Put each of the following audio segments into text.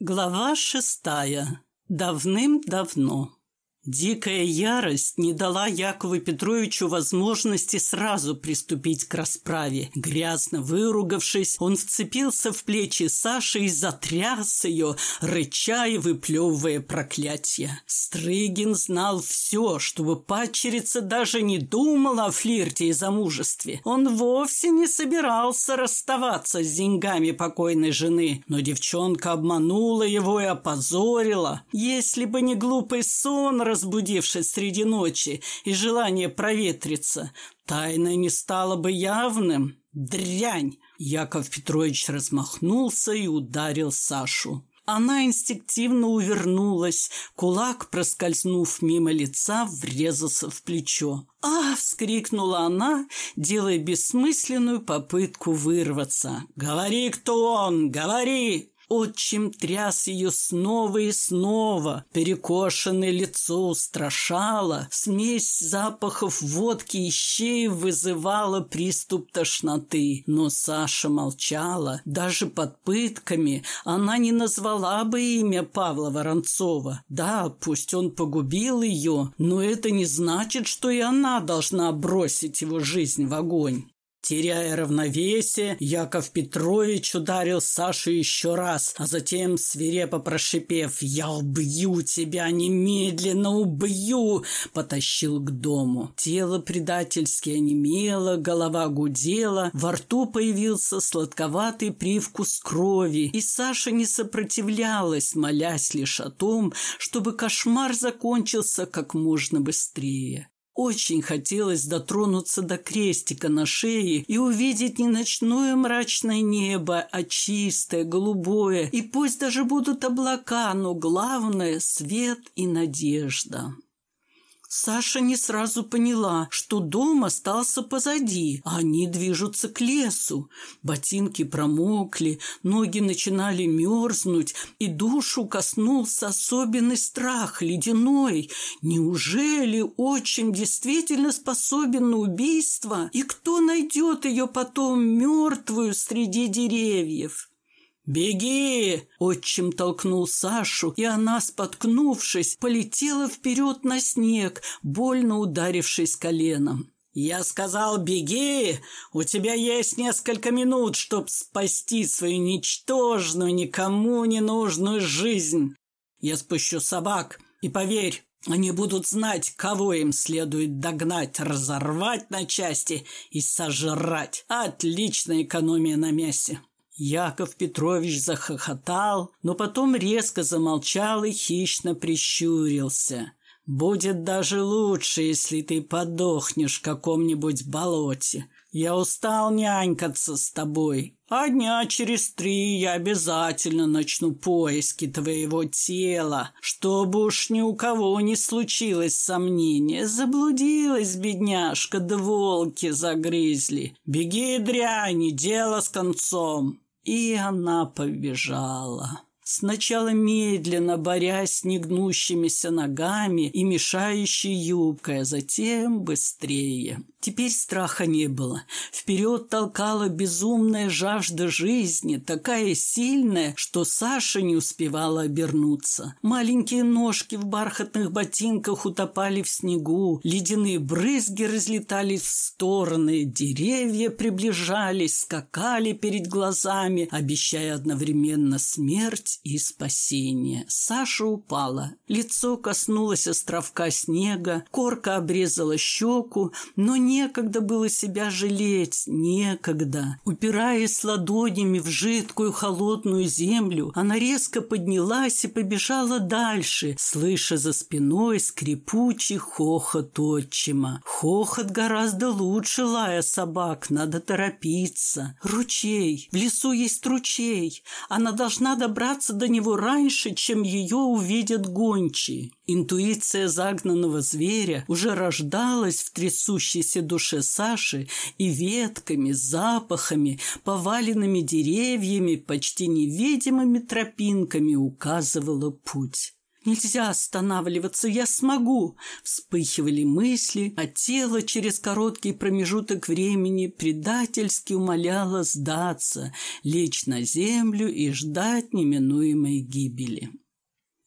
Глава шестая. Давным-давно. Дикая ярость не дала Якову Петровичу возможности сразу приступить к расправе. Грязно выругавшись, он вцепился в плечи Саши и затряс ее, рыча и выплевывая проклятие. Стрыгин знал все, чтобы падчерица даже не думала о флирте и замужестве. Он вовсе не собирался расставаться с деньгами покойной жены, но девчонка обманула его и опозорила. Если бы не глупый сон, разбудившись среди ночи, и желание проветриться, тайна не стала бы явным. Дрянь! Яков Петрович размахнулся и ударил Сашу. Она инстинктивно увернулась. Кулак, проскользнув мимо лица, врезался в плечо. «А!» – вскрикнула она, делая бессмысленную попытку вырваться. «Говори, кто он! Говори!» Отчим тряс ее снова и снова. Перекошенное лицо устрашало. Смесь запахов водки и щей вызывала приступ тошноты. Но Саша молчала. Даже под пытками она не назвала бы имя Павла Воронцова. Да, пусть он погубил ее, но это не значит, что и она должна бросить его жизнь в огонь. Теряя равновесие, Яков Петрович ударил Сашу еще раз, а затем, свирепо прошипев «Я убью тебя, немедленно убью!» потащил к дому. Тело предательски онемело, голова гудела, во рту появился сладковатый привкус крови, и Саша не сопротивлялась, молясь лишь о том, чтобы кошмар закончился как можно быстрее. Очень хотелось дотронуться до крестика на шее и увидеть не ночное мрачное небо, а чистое, голубое. И пусть даже будут облака, но главное – свет и надежда. Саша не сразу поняла, что дом остался позади, а они движутся к лесу. Ботинки промокли, ноги начинали мерзнуть, и душу коснулся особенный страх, ледяной. Неужели отчим действительно способен на убийство? И кто найдет ее потом мертвую среди деревьев? «Беги!» – отчим толкнул Сашу, и она, споткнувшись, полетела вперед на снег, больно ударившись коленом. «Я сказал, беги! У тебя есть несколько минут, чтобы спасти свою ничтожную, никому не нужную жизнь. Я спущу собак, и поверь, они будут знать, кого им следует догнать, разорвать на части и сожрать. Отличная экономия на мясе!» Яков Петрович захохотал, но потом резко замолчал и хищно прищурился. «Будет даже лучше, если ты подохнешь в каком-нибудь болоте. Я устал нянькаться с тобой, а дня через три я обязательно начну поиски твоего тела, чтобы уж ни у кого не случилось сомнения. Заблудилась бедняжка, да волки загрызли. Беги, дрянь, дело с концом». И она побежала. Сначала медленно, борясь с негнущимися ногами и мешающей юбкой, а затем быстрее. Теперь страха не было. Вперед толкала безумная жажда жизни, такая сильная, что Саша не успевала обернуться. Маленькие ножки в бархатных ботинках утопали в снегу, ледяные брызги разлетались в стороны, деревья приближались, скакали перед глазами, обещая одновременно смерть и спасение. Саша упала. Лицо коснулось островка снега, корка обрезала щеку, но не некогда было себя жалеть, некогда. Упираясь ладонями в жидкую холодную землю, она резко поднялась и побежала дальше, слыша за спиной скрипучий хохот отчима. Хохот гораздо лучше лая собак, надо торопиться. Ручей, в лесу есть ручей, она должна добраться до него раньше, чем ее увидят гончие. Интуиция загнанного зверя уже рождалась в трясущейся душе Саши и ветками, запахами, поваленными деревьями, почти невидимыми тропинками указывала путь. Нельзя останавливаться, я смогу!» Вспыхивали мысли, а тело через короткий промежуток времени предательски умоляло сдаться, лечь на землю и ждать неминуемой гибели.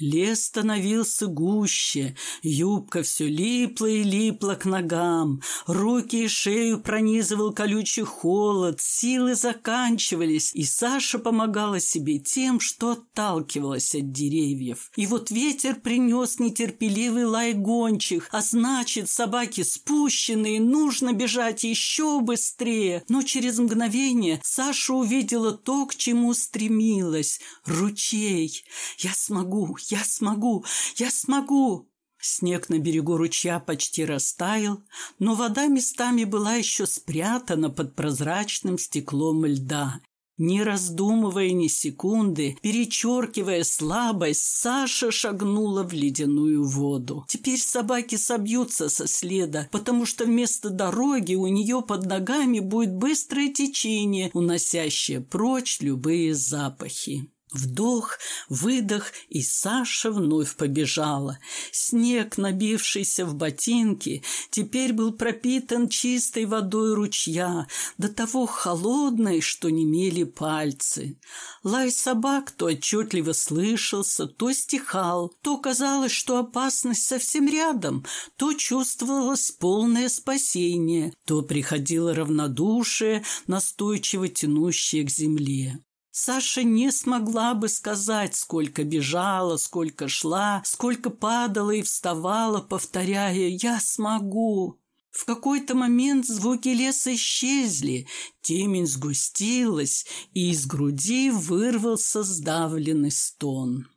Лес становился гуще, юбка все липла и липла к ногам, руки и шею пронизывал колючий холод, силы заканчивались, и Саша помогала себе тем, что отталкивалась от деревьев. И вот ветер принес нетерпеливый лай гончих, а значит, собаки спущенные, нужно бежать еще быстрее. Но через мгновение Саша увидела то, к чему стремилась — ручей. «Я смогу, «Я смогу! Я смогу!» Снег на берегу ручья почти растаял, но вода местами была еще спрятана под прозрачным стеклом льда. Не раздумывая ни секунды, перечеркивая слабость, Саша шагнула в ледяную воду. Теперь собаки собьются со следа, потому что вместо дороги у нее под ногами будет быстрое течение, уносящее прочь любые запахи. Вдох, выдох, и Саша вновь побежала. Снег, набившийся в ботинки, теперь был пропитан чистой водой ручья, до того холодной, что немели пальцы. Лай собак то отчетливо слышался, то стихал, то казалось, что опасность совсем рядом, то чувствовалось полное спасение, то приходило равнодушие, настойчиво тянущее к земле. Саша не смогла бы сказать, сколько бежала, сколько шла, сколько падала и вставала, повторяя «Я смогу». В какой-то момент звуки леса исчезли, темень сгустилась, и из груди вырвался сдавленный стон.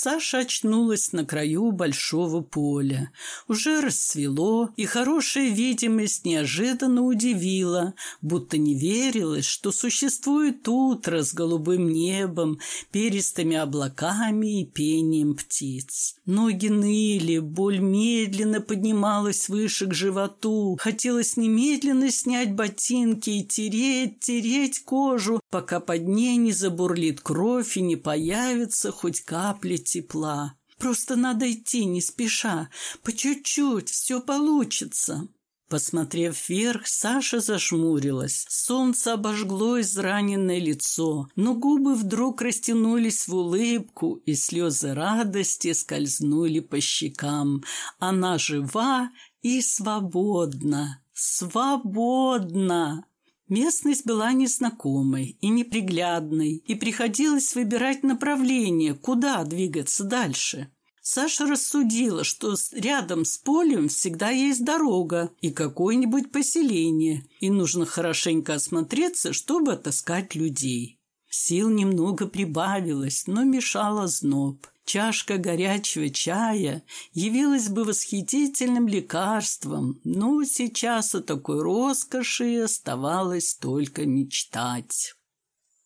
Саша очнулась на краю большого поля. Уже расцвело, и хорошая видимость неожиданно удивила, будто не верилось, что существует утро с голубым небом, перистыми облаками и пением птиц. Ноги ныли, боль медленно поднималась выше к животу. Хотелось немедленно снять ботинки и тереть, тереть кожу, пока под ней не забурлит кровь и не появится хоть капля тепла. Просто надо идти не спеша, по чуть-чуть, все получится. Посмотрев вверх, Саша зажмурилась. Солнце обожгло израненное лицо, но губы вдруг растянулись в улыбку, и слезы радости скользнули по щекам. Она жива и свободна. Свободна! Местность была незнакомой и неприглядной, и приходилось выбирать направление, куда двигаться дальше. Саша рассудила, что рядом с полем всегда есть дорога и какое-нибудь поселение, и нужно хорошенько осмотреться, чтобы отыскать людей. Сил немного прибавилось, но мешало зноб. Чашка горячего чая явилась бы восхитительным лекарством, но сейчас о такой роскоши оставалось только мечтать.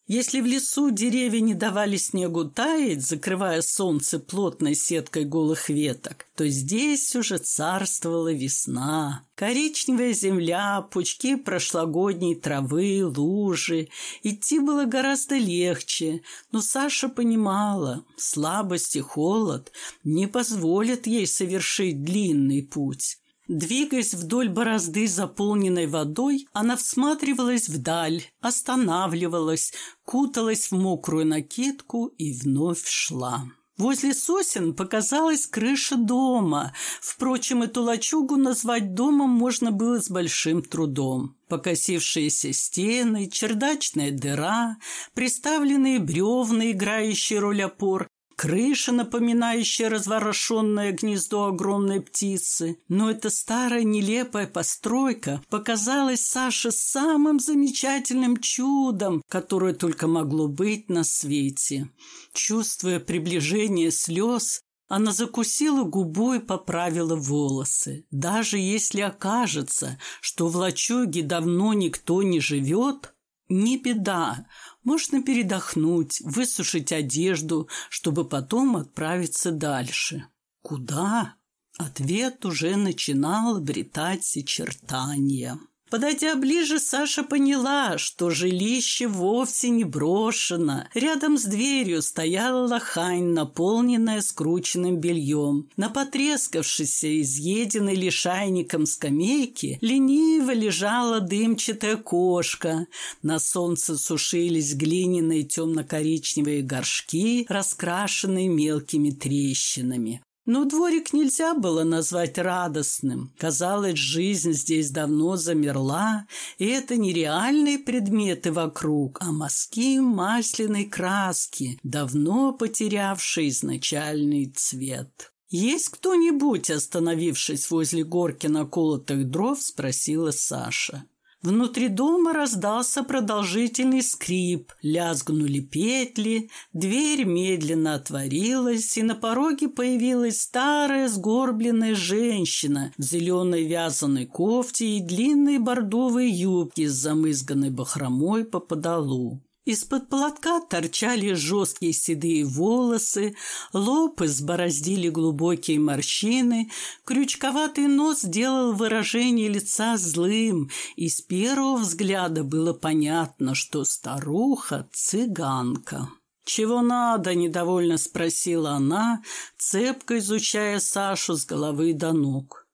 Если в лесу деревья не давали снегу таять, закрывая солнце плотной сеткой голых веток, то здесь уже царствовала весна. Коричневая земля, пучки прошлогодней травы, лужи. Идти было гораздо легче, но Саша понимала, слабость и холод не позволят ей совершить длинный путь. Двигаясь вдоль борозды, заполненной водой, она всматривалась вдаль, останавливалась, куталась в мокрую накидку и вновь шла. Возле сосен показалась крыша дома. Впрочем, эту лачугу назвать домом можно было с большим трудом. Покосившиеся стены, чердачная дыра, приставленные бревна, играющие роль опор, крыша, напоминающая разворошенное гнездо огромной птицы. Но эта старая нелепая постройка показалась Саше самым замечательным чудом, которое только могло быть на свете. Чувствуя приближение слез, она закусила губу и поправила волосы. Даже если окажется, что в лачуге давно никто не живет, не беда, можно передохнуть, высушить одежду, чтобы потом отправиться дальше. Куда? Ответ уже начинал обретать очертания. Подойдя ближе, Саша поняла, что жилище вовсе не брошено. Рядом с дверью стояла лохань, наполненная скрученным бельем. На потрескавшейся, изъеденной лишайником скамейке лениво лежала дымчатая кошка. На солнце сушились глиняные темно-коричневые горшки, раскрашенные мелкими трещинами. Но дворик нельзя было назвать радостным. Казалось, жизнь здесь давно замерла, и это не реальные предметы вокруг, а мазки масляной краски, давно потерявшие изначальный цвет. «Есть кто-нибудь, остановившись возле горки наколотых дров?» – спросила Саша. Внутри дома раздался продолжительный скрип, лязгнули петли, дверь медленно отворилась, и на пороге появилась старая сгорбленная женщина в зеленой вязаной кофте и длинной бордовой юбке с замызганной бахромой по подолу. Из-под платка торчали жесткие седые волосы, лоб избороздили глубокие морщины, крючковатый нос делал выражение лица злым, и с первого взгляда было понятно, что старуха – цыганка. «Чего надо?» – недовольно спросила она, цепко изучая Сашу с головы до ног.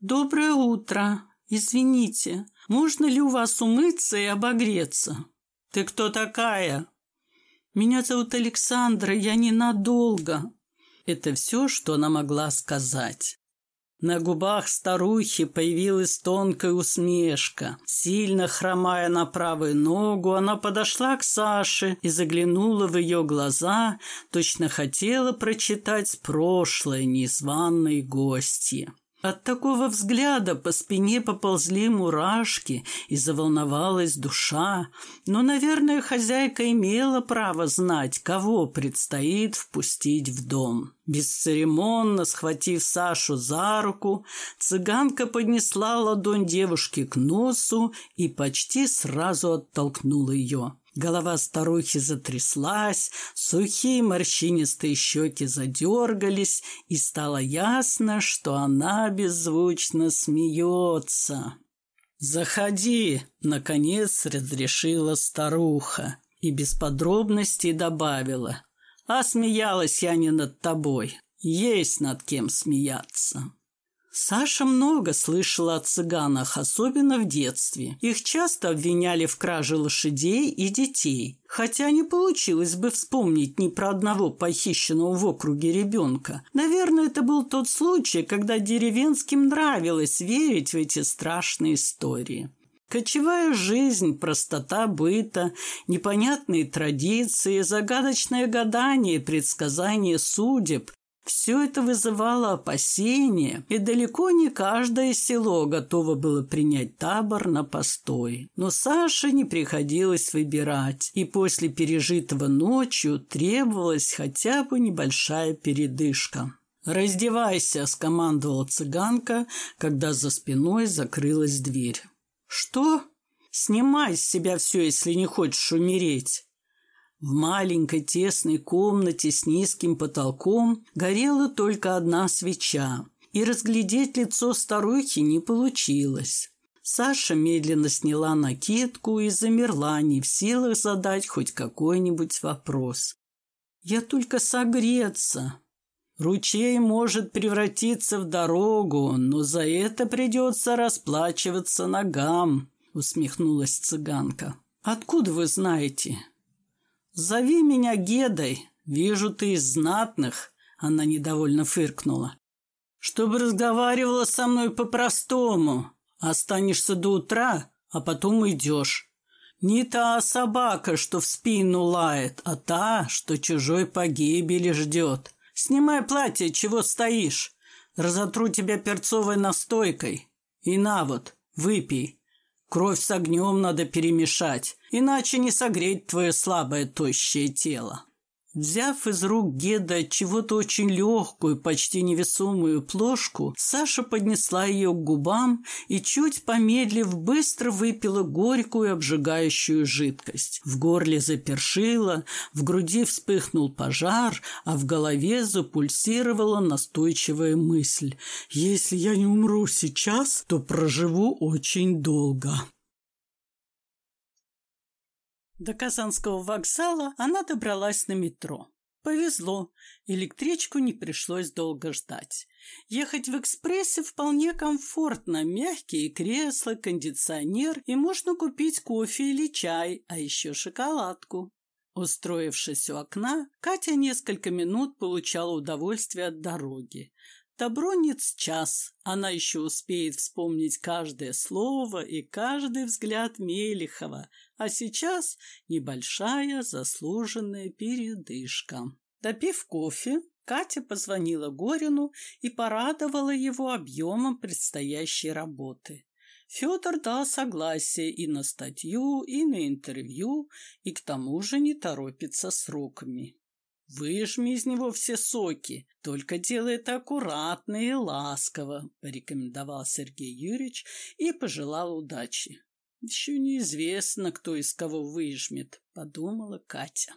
«Доброе утро. Извините, можно ли у вас умыться и обогреться?» «Ты кто такая?» «Меня зовут Александра, я ненадолго». Это все, что она могла сказать. На губах старухи появилась тонкая усмешка. Сильно хромая на правую ногу, она подошла к Саше и заглянула в ее глаза, точно хотела прочитать прошлое незваной гости. От такого взгляда по спине поползли мурашки и заволновалась душа, но, наверное, хозяйка имела право знать, кого предстоит впустить в дом. Бесцеремонно схватив Сашу за руку, цыганка поднесла ладонь девушки к носу и почти сразу оттолкнула ее. Голова старухи затряслась, сухие морщинистые щеки задергались, и стало ясно, что она беззвучно смеется. «Заходи!» — наконец разрешила старуха и без подробностей добавила. «А смеялась я не над тобой. Есть над кем смеяться». Саша много слышала о цыганах, особенно в детстве. Их часто обвиняли в краже лошадей и детей. Хотя не получилось бы вспомнить ни про одного похищенного в округе ребенка. Наверное, это был тот случай, когда деревенским нравилось верить в эти страшные истории. Кочевая жизнь, простота быта, непонятные традиции, загадочное гадание, предсказание судеб все это вызывало опасения, и далеко не каждое село готово было принять табор на постой. Но Саше не приходилось выбирать, и после пережитого ночью требовалась хотя бы небольшая передышка. «Раздевайся!» – скомандовала цыганка, когда за спиной закрылась дверь. «Что? Снимай с себя все, если не хочешь умереть!» В маленькой тесной комнате с низким потолком горела только одна свеча, и разглядеть лицо старухи не получилось. Саша медленно сняла накидку и замерла, не в силах задать хоть какой-нибудь вопрос. «Я только согреться», Ручей может превратиться в дорогу, но за это придется расплачиваться ногам, усмехнулась цыганка. Откуда вы знаете? «Зови меня Гедой. Вижу, ты из знатных», — она недовольно фыркнула. «Чтобы разговаривала со мной по-простому. Останешься до утра, а потом уйдешь. Не та собака, что в спину лает, а та, что чужой погибели ждет. Снимай платье, чего стоишь. Разотру тебя перцовой настойкой. И на вот, выпей». Кровь с огнем надо перемешать, иначе не согреть твое слабое тощее тело. Взяв из рук Геда чего-то очень легкую, почти невесомую плошку, Саша поднесла ее к губам и, чуть помедлив, быстро выпила горькую обжигающую жидкость. В горле запершило, в груди вспыхнул пожар, а в голове запульсировала настойчивая мысль. «Если я не умру сейчас, то проживу очень долго». До Казанского вокзала она добралась на метро. Повезло, электричку не пришлось долго ждать. Ехать в экспрессе вполне комфортно, мягкие кресла, кондиционер, и можно купить кофе или чай, а еще шоколадку. Устроившись у окна, Катя несколько минут получала удовольствие от дороги. Добронец час, она еще успеет вспомнить каждое слово и каждый взгляд Мелихова, а сейчас небольшая заслуженная передышка. Допив кофе, Катя позвонила Горину и порадовала его объемом предстоящей работы. Федор дал согласие и на статью, и на интервью, и к тому же не торопится сроками. «Выжми из него все соки, только делай это аккуратно и ласково», – порекомендовал Сергей Юрьевич и пожелал удачи. «Еще неизвестно, кто из кого выжмет», — подумала Катя.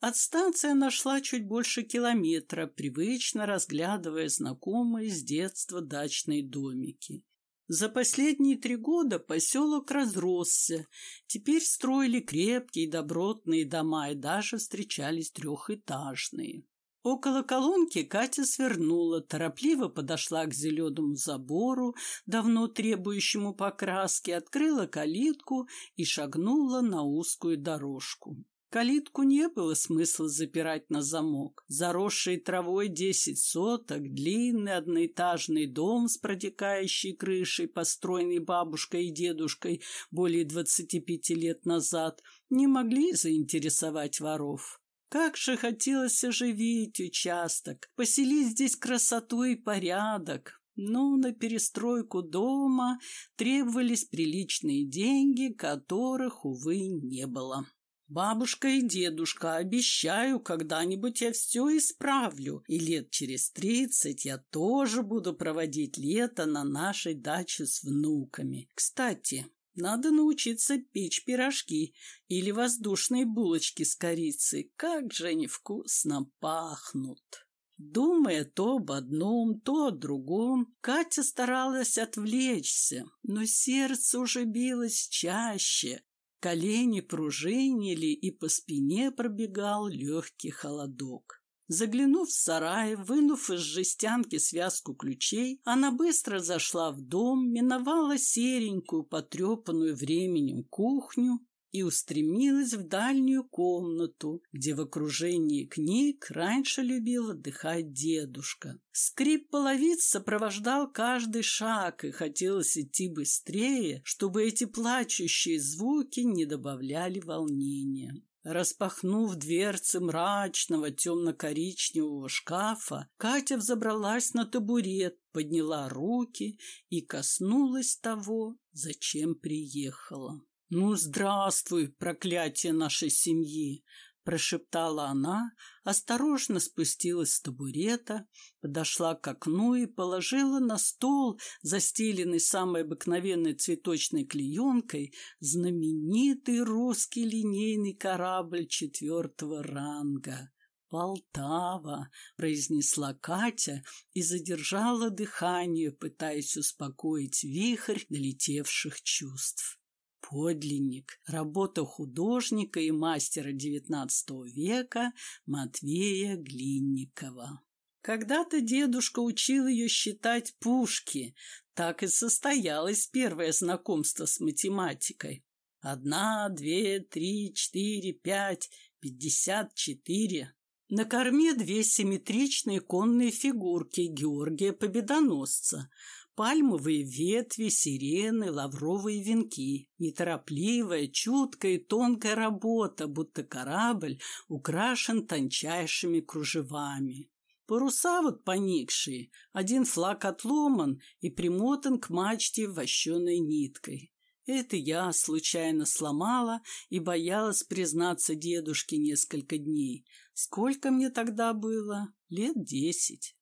От станции нашла чуть больше километра, привычно разглядывая знакомые с детства дачные домики. За последние три года поселок разросся. Теперь строили крепкие добротные дома и даже встречались трехэтажные. Около колонки Катя свернула, торопливо подошла к зеленому забору, давно требующему покраски, открыла калитку и шагнула на узкую дорожку. Калитку не было смысла запирать на замок. Заросший травой десять соток, длинный одноэтажный дом с протекающей крышей, построенный бабушкой и дедушкой более двадцати пяти лет назад, не могли заинтересовать воров. Как же хотелось оживить участок, поселить здесь красоту и порядок. Но на перестройку дома требовались приличные деньги, которых, увы, не было. Бабушка и дедушка, обещаю, когда-нибудь я все исправлю, и лет через тридцать я тоже буду проводить лето на нашей даче с внуками. Кстати, надо научиться печь пирожки или воздушные булочки с корицей. Как же они вкусно пахнут! Думая то об одном, то о другом, Катя старалась отвлечься, но сердце уже билось чаще, колени пружинили и по спине пробегал легкий холодок. Заглянув в сарай, вынув из жестянки связку ключей, она быстро зашла в дом, миновала серенькую, потрепанную временем кухню и устремилась в дальнюю комнату, где в окружении книг раньше любил отдыхать дедушка. Скрип половиц сопровождал каждый шаг, и хотелось идти быстрее, чтобы эти плачущие звуки не добавляли волнения. Распахнув дверцы мрачного темно-коричневого шкафа, Катя взобралась на табурет, подняла руки и коснулась того, зачем приехала. «Ну, здравствуй, проклятие нашей семьи!» прошептала она, осторожно спустилась с табурета, подошла к окну и положила на стол, застеленный самой обыкновенной цветочной клеенкой, знаменитый русский линейный корабль четвертого ранга. «Полтава», — произнесла Катя и задержала дыхание, пытаясь успокоить вихрь налетевших чувств. Подлинник. Работа художника и мастера XIX века Матвея Глинникова. Когда-то дедушка учил ее считать пушки. Так и состоялось первое знакомство с математикой. Одна, две, три, четыре, пять, пятьдесят четыре. На корме две симметричные конные фигурки Георгия Победоносца – Пальмовые ветви, сирены, лавровые венки. Неторопливая, чуткая и тонкая работа, будто корабль украшен тончайшими кружевами. Паруса вот поникшие, один флаг отломан и примотан к мачте вощеной ниткой. Это я случайно сломала и боялась признаться дедушке несколько дней. Сколько мне тогда было? Лет десять.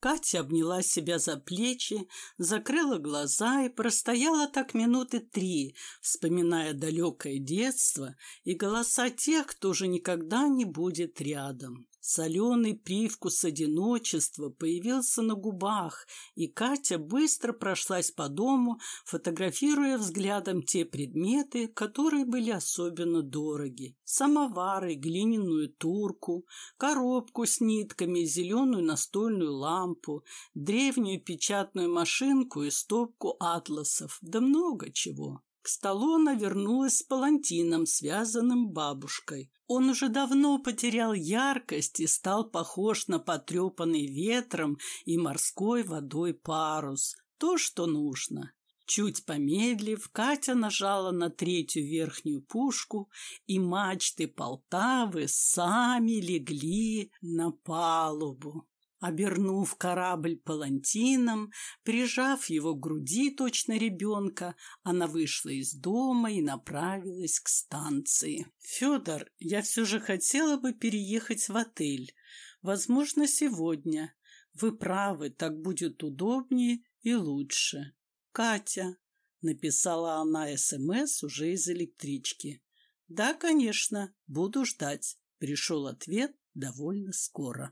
Катя обняла себя за плечи, закрыла глаза и простояла так минуты три, вспоминая далекое детство и голоса тех, кто уже никогда не будет рядом. Соленый привкус одиночества появился на губах, и Катя быстро прошлась по дому, фотографируя взглядом те предметы, которые были особенно дороги. Самовары, глиняную турку, коробку с нитками, зеленую настольную лампу, древнюю печатную машинку и стопку атласов, да много чего. К столу она вернулась с палантином, связанным бабушкой. Он уже давно потерял яркость и стал похож на потрепанный ветром и морской водой парус. То, что нужно. Чуть помедлив, Катя нажала на третью верхнюю пушку, и мачты Полтавы сами легли на палубу. Обернув корабль палантином, прижав его к груди точно ребенка, она вышла из дома и направилась к станции. «Федор, я все же хотела бы переехать в отель. Возможно, сегодня. Вы правы, так будет удобнее и лучше. Катя», — написала она СМС уже из электрички. «Да, конечно, буду ждать», — пришел ответ довольно скоро.